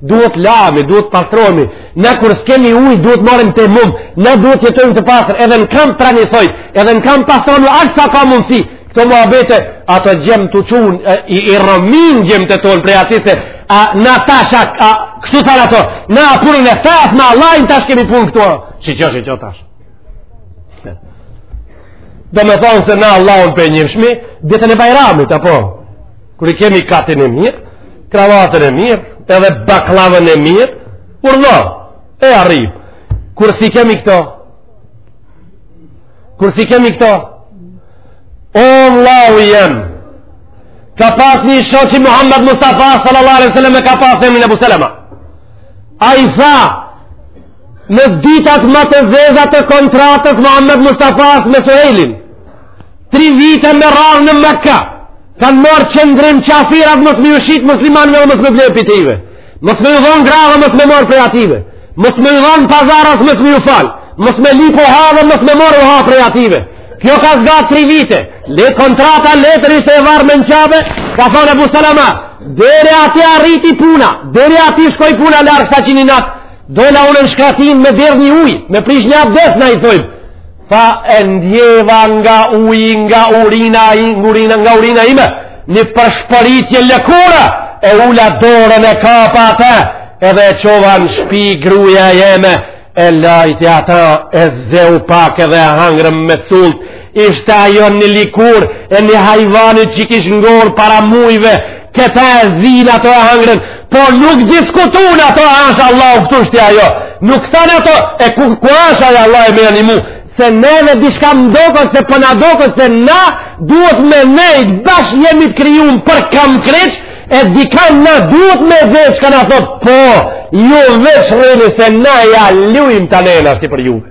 duhet lami, duhet pastromi, na kur s'kemi uj, duhet marrim tejemum, na duhet jetojmë të pastër, edhe në kamp pranisoj, edhe në kamp pastromi, aq sa ka mundësi, këto muhabete, ato djem të çunë, i, i rëmin djemtë tonë prej atise, a na tash, a, a kështu sa në to, na apurin e thas, na lajnë tash kemi punë këtu, që që që që tash. Do me thonë se na Allahun po e njifshmi, ditën e bajramit, apo, Kur i kemi katin e mirë, kravatën e mirë, edhe baklavën e mirë, urdhno, e arrim. Kur s'i kemi këto? Kur s'i kemi këto? O vllau jem, ka pas një shok i Muhammed Mustafa sallallahu alaihi wasallam e ka pas emnin Ebu Selama. Ai tha, në ditat më të zeza të kontratës Muhammed Mustafas me Suhejlin, tri vite me radhë në Mekka, Kanë marrë qëndrim qafirat mos me ju shit muslimanve dhe mos me ble prej tyne. Mos me ju dhonë gra dhe mos me marrë prej atyne. Mos me ju dhonë pazar as mos me ju folë. Mos me lyp uha dhe mos me marrë uha prej atyne. Kjo ka zgjat tri vite. Dhe kontrata letër ishte e varme në Qabe, ka thonë e bu salama. Deri aty arriti puna, deri aty shkoi puna larg sa që ni natë. Dola unë në shkretinë me derdh një ujë, me prish një abdes na i thojmë. tha e ndjeva nga uji, nga urina, urina, nga urina ime, një përshpëritje lëkura, e ula dorën e kapa ata, edhe e çova në shpi gruja jeme, e lajti ata, e zeu pak edhe e hangrëm me cullt, ishte ajo një lëkurë, e një hajvanit që kish ngordh para mujve, Këta e zinë ato e hangrën, po nuk diskutun ato a asht Allahu kështu ja jo. Nuk thanë ato e ku, ku asht ai Allah e me na ndihmu. Se neve diçka më doket, se po na doket, se na duhet me nejtë, bash jemi të krijum për kam kryq, e dika na duhet neve çka na thotë, po, ju veç rrini se na ja lujmë tanën ashtu për juve.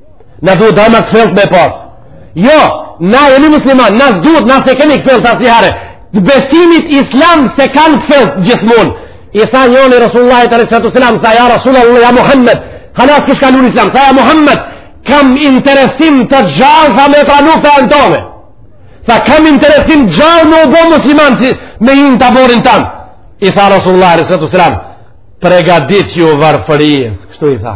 Na duhet do ma kthellt me pa. Jo, na jemi musliman, na duhet, na se kemi kthellt asnjëherë. Të besimit islam s'e kanë kthellt gjithmonë. I tha njëri Resulullahit alejhi salatu selam, tha ja Resulullah, ja Muhammed, hala s'kish pranu islam, tha ja Muhammed, kam interesim të gjallë, tha me pranu këtë fenë tonde. Tha kam interesim të gjallë me u bo musliman si, me hi në taborin tand. I tha Resulullahi alejhi salatu selam, pregaditju varfërisë, kështu i tha.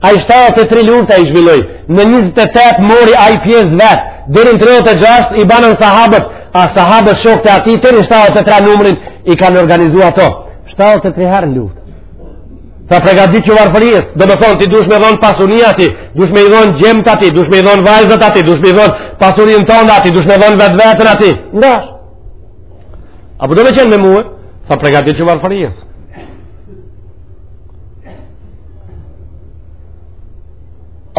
Ai 73 lufta i zhvilloi, në 28 mori ai pjesë vet, deri në 36 i banën sahabët, a sahabët shokët e atij deri në 73 numrin i kanë organizuar ato. 73 herë në luftë. Tha pregaditju varfërisë, do me thonë, ti dush me dhonë pasuni aty, dush me i dhonë djemtë aty, dush me i dhonë vajzat aty, dush me i dhonë pasurinë tonde aty, dush me i dhonë vetveten aty. Në daç. A po do me qenë me mu, tha pregaditju varfërisë.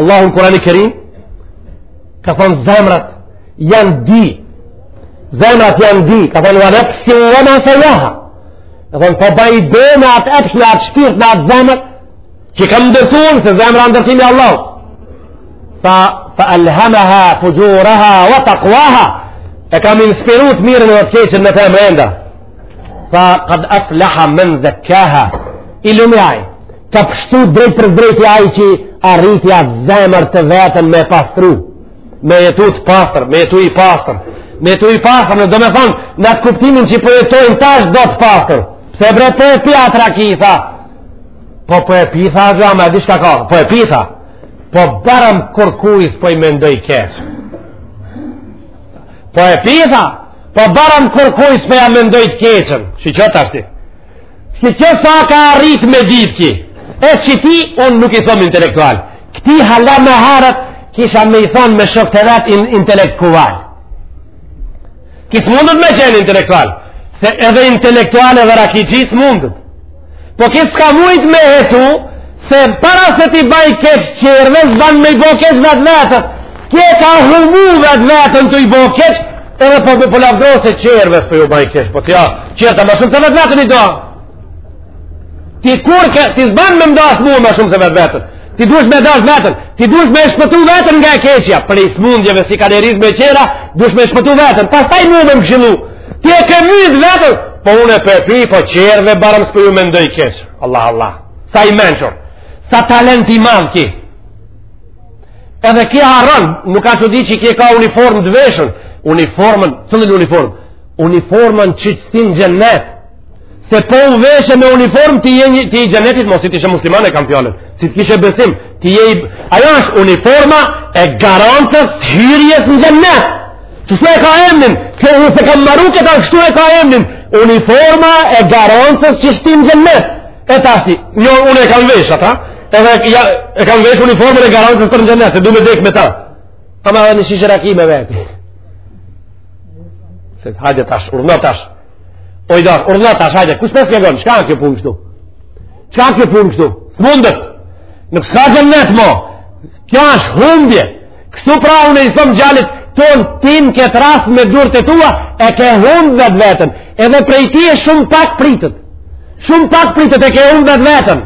Allahu në Kurani Kerim ka thonë zemrat janë dy zemrat janë dy ka thonë wa nefsin wa ma sawwaha ka thonë po baj be në atë epsh në atë shpirt në atë zemër që e kam ndërtuar se zemra ndërtim i Allahut fa, fa alhamaha fujuraha wa taqwaha e kam inspiru të mirën e të keqen në të mrenda Fa qad aflaha men zakkaha. I lumi ai ka pshtu drejt për drejt ai që arriti atë zemër të veten me e pastru. Me jetu të pastër, me jetu i pastër. Me jetu i pastër, në do me thonë, në atë kuptimin që po jetojnë tash do të pastër. Pse bre po e pi atë raki tha? Po po e pi tha, amo e di çka ka, po e pi tha. Po barem kurkujt s'po i mendoj keq. Po e pi tha, Po barem kurkuj s'po ja mendoj të keqen. Shiqo tashti, shiqo sa ka arrit me ditë ki? E që ti, unë nuk i thom intelektual këtij hala me harët, kisha me i thonë me shok të ratë intelektual. Ki s'mundet me qenë intelektual. Se edhe intelektual edhe rakixhi s'mundet. Po ki s'ka mujtë me jetu, se para se t'i baj keq tjerëve, s'ban me i bo keq vetvetes. Ki e ka hëmu vetveten të i bo keq, edhe po më lavdrohet se tjerëve s'po ju baj keq, po tja, tjerët më shumë se vetveten i do. Ti kur ke, ti s'ban me m'dash mu më shumë se vetveten. Ti dush me dash veten, ti dush me shpëtu veten nga e keqja, prej smundjeve si ka me tjera, dush me shpëtu veten, pastaj mu me më gjilu, Ti e ke mytë veten, po unë e po pi, po tjerëve barem s'po ju mendoj keq. Allah, Allah, sa i mençur, sa talent i madh ki. Edhe ki harron, nuk ka që di që ki ka uniformë të veshun, uniformën, cilën uniformë, uniformën që të shtin n'xhenet, se po u veshë me uniformë ti je ti i xhenetit masi ti je musliman e kam fjalën si ti je besim ti je ajo është uniforma e garancës hyrjes në xhenet ti s'e ka emrin kjo u të kam marrë këtë ashtu e ka emrin uniforma e garancës që shtin n'xhenet e tashti jo unë e kam vesh ata edhe ja e kam vesh uniformën e garancës për xhenet e du me dek me ta ama edhe një shishe raki me veti se hajde tash urdhno tash O i dorë, urdhno tash hajde, kush pe shpjegon, çka o kjo punë kështu? Çka o kjo punë kështu? S'mundet, nuk s'ka xhenet mo, kjo është humbje, kështu pra unë i thom djalit tonë, ti n'këtë rast me durt e tua, e ke humbë vetveten, edhe prej tije shumë pak pritet, shumë pak pritet e ke humbë vetveten,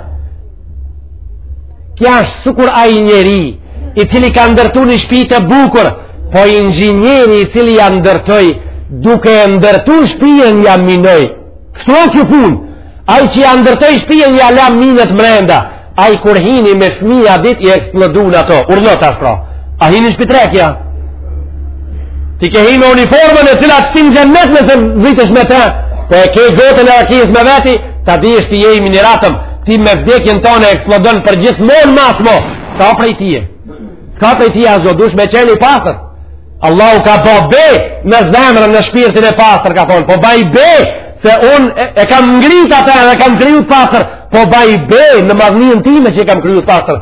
Kja është sukur ai njeri, i cili ka ndërtu një shpi të bukur, po inxhinieri i cili ja ndërtoi, duke e ndërtu shpijen ja minoi. Kështu o kjo punë, ai që ja ndërtoi shpijen ja la minat mrenda, ai kur hini me fmija ditë i eksplodun ato, urdhno tash pra, a hini n'shpi t're kja? Ti ke hi me uniformën e cila t'shtin n'xhenet nëse vritesh me të, po e ke gotën e rakisë me veti, ta dish ti je i miniratëm, ti me vdekjen tone eksplodon përgjithmonë mas mo, s'ka prej tije, s'ka prej tije asgjo, dush me qenë i pastër, Allahu ka bo be në zemrën në shpirtin e pastër, ka thonë, po baj be, se unë e, e kam ngrit atë dhe kam kriju pastër, po baj be në madhninë time që e kam kriju pastër,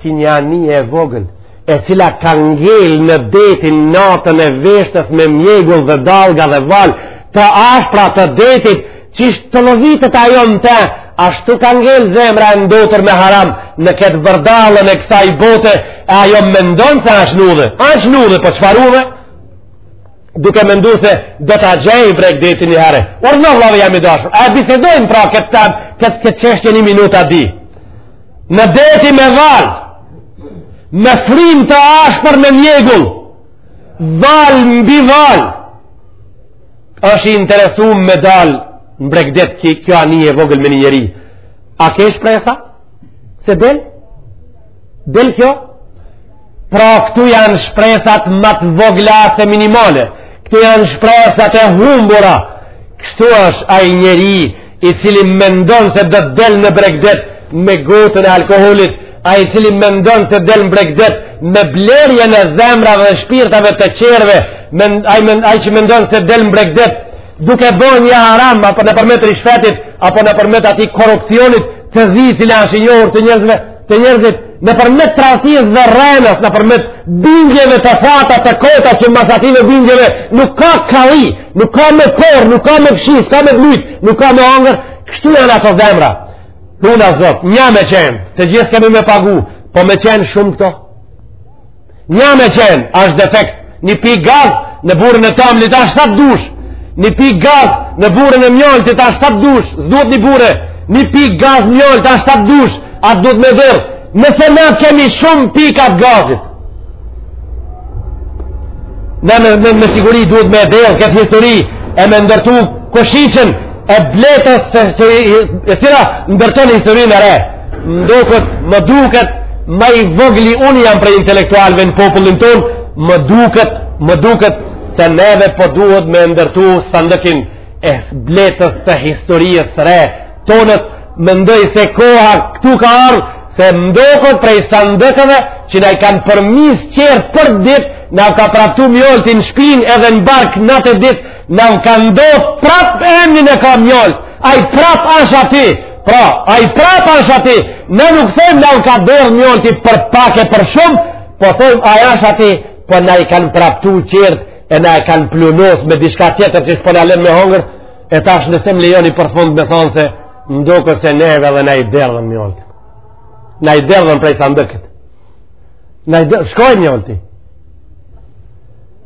Si një anije e vogël, e cila ka ngel në detin natën e vjeshtës me mjegull dhe dallga dhe valë të ashpra të detit, qysh të lovitet ajo në te, ashtu ka ngel zemra e ndotur me haram, në këtë vërdallën e kësaj bote, e ajo mendon se asht n'udhë, asht n'udhë, po çfarë udhe? Duke mendu se do ta gjejë bregdetin një herë, or vëllau jem i dashur, a bisedojmë pra këtë, këtë, këtë çështje një minutë a dy, në deti me valë, me frymë të ashpër me mjegull, valë mbi valë, është i interesu me dalë në bregdet kjo anije e vogël me një njeri. A ke shpresa se del? Del kjo? Pra këtu janë shpresat ma të vogla se minimale. Këtu janë shpresat e humbura. Kështu është ai njeri i cili mendon se do të del në bregdet me gotën e alkoolit, ai i cili mendon se del në bregdet me blerjen e zemrave dhe shpirtave të tjerëve, ai mend, ai që mendon se del në bregdet duke bërë një haram apo nëpërmjet rishfetit apo nëpërmjet atij korrupsionit të zi i cili është i njohur të njerëzve te njerëzit nëpërmjet tradhtisë dhe rrenës, nëpërmjet bindjeve të thata të kota që mbas atyve bindjeve nuk ka kalli, nuk ka me korr, nuk ka me fshi, s'ka me blujt, nuk ka me hangër, kështu janë ato zemra. Runa Zot, nja me qenë, të gjithë kemi me pagu, po me qenë shumë këto. Një me qenë, është defekt, një pikë gaz në buren e tamlit asht sa të dush, një pikë gaz në buren e mjaltit asht sa të dush, s'duhet një bure, një pikë gaz mjaltë asht sa të dush, atë duhet me derdh, nëse na kemi shumë pika t'gazit dhe me, me, me siguri duhet me e derdh këtë histori e me ndërtu koshiqen e bletës e, e, e cila ndërton historinë e re, M'doket, më duket, ma i vogli unë jam prej intelektualve në popullin tonë, më duket, më duket, se neve po duhet me ndërtu sandëkin e bletës të historisë së re, tonës, mendoj se koha këtu ka ardhë, se m'doket prej sandëkëve që na i kanë përmys tjerët për ditë, na ka praptu mjolti në shpinë edhe në bark natë e ditë, Na u ka derdh, prap emnin e ka mjolt, ai prap asht aty, pra, ai prap asht aty, na nuk thomë na u ka derdh mjolti për pak e për shumë, po thomë ai asht aty, po na i kanë praptu tjerët, e na i kanë plunosë me diçka tjetër që s'po na len me hongër, e tash nëse më lejoni për fund me thonë se, m'doket se neve dhe na i derdhën mjoltin. Na i derdhën prej sandëkët. Na i derdhën, shkoi mjolti.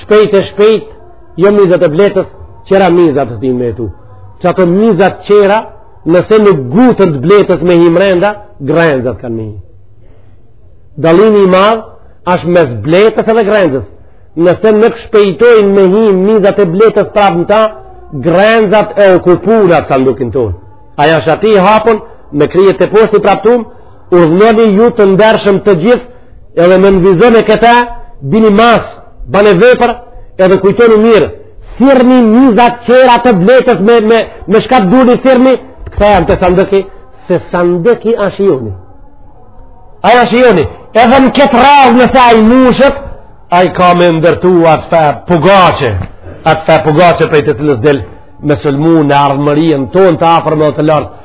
shpejt e shpejt jo mizat e bletës qera mizat të thime e tu që ato mizat qera nëse nuk nguten të bletës me hi mrenda grenzat kanë me hi dallimi i madh është mes bletës edhe grenzës nëse nuk shpejtojnë me hi mizat e bletës prapë në ta grenzat e okupun sandukin tonë aj asht aty i hapun me krye teposhtë i praptum Urdhnoni ju të ndershëm të gjithë edhe me nënvizoni këte, bini masë, bane vepër, edhe kujtoni mirë, thirrni mizat qera të bletës me, me, me shka të duni thirrni, këta janë te sandëki, se sandëki ashtë i joni. Aj ashtë i joni, edhe në këtë radhë nëse aj mushet, ai ka me ndërtu atë far pugaçe, atë far pugaçe prej të cilës del me sulmu në ardhmërinë tonë të afërme dhe të lartë,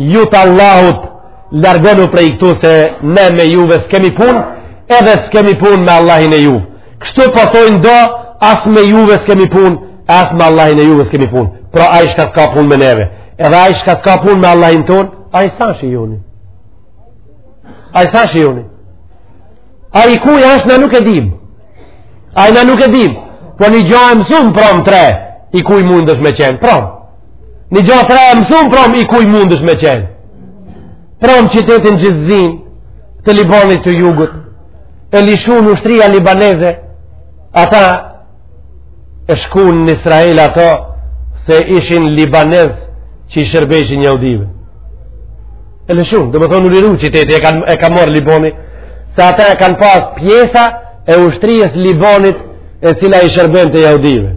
Ju të Allahut, largonu prej këtu se ne me juve s'kemi pun, edhe s'kemi pun me Allahin e juve. Kështu po thojnë do, as me juve s'kemi pun, as me Allahin e juve s'kemi pun. Pra ai shka s'ka pun me neve. Edhe ai shka s'ka pun me Allahin ton, ai s'ash i joni. Ai s'ash i joni. Ai i kuj ashtë ne nuk e dim. Ai ne nuk e dim. Po një gjo e mësum prom tre, i kuj mundësh me qenë prom. Një gja tre e mësum prom i kuj mundësh me qenë. Prom qytetin Xhizin të Libanit të jugut, e lishun ushtria libaneze, ata shkun në Israel ato se ishin libanez që i shërbeshin jahudive. E lishun, domethonë u liru qyteti e ka e ka morë Libani, se ata e kanë pas pjesa e ushtrisë Libanit e cila i shërbente jahudive.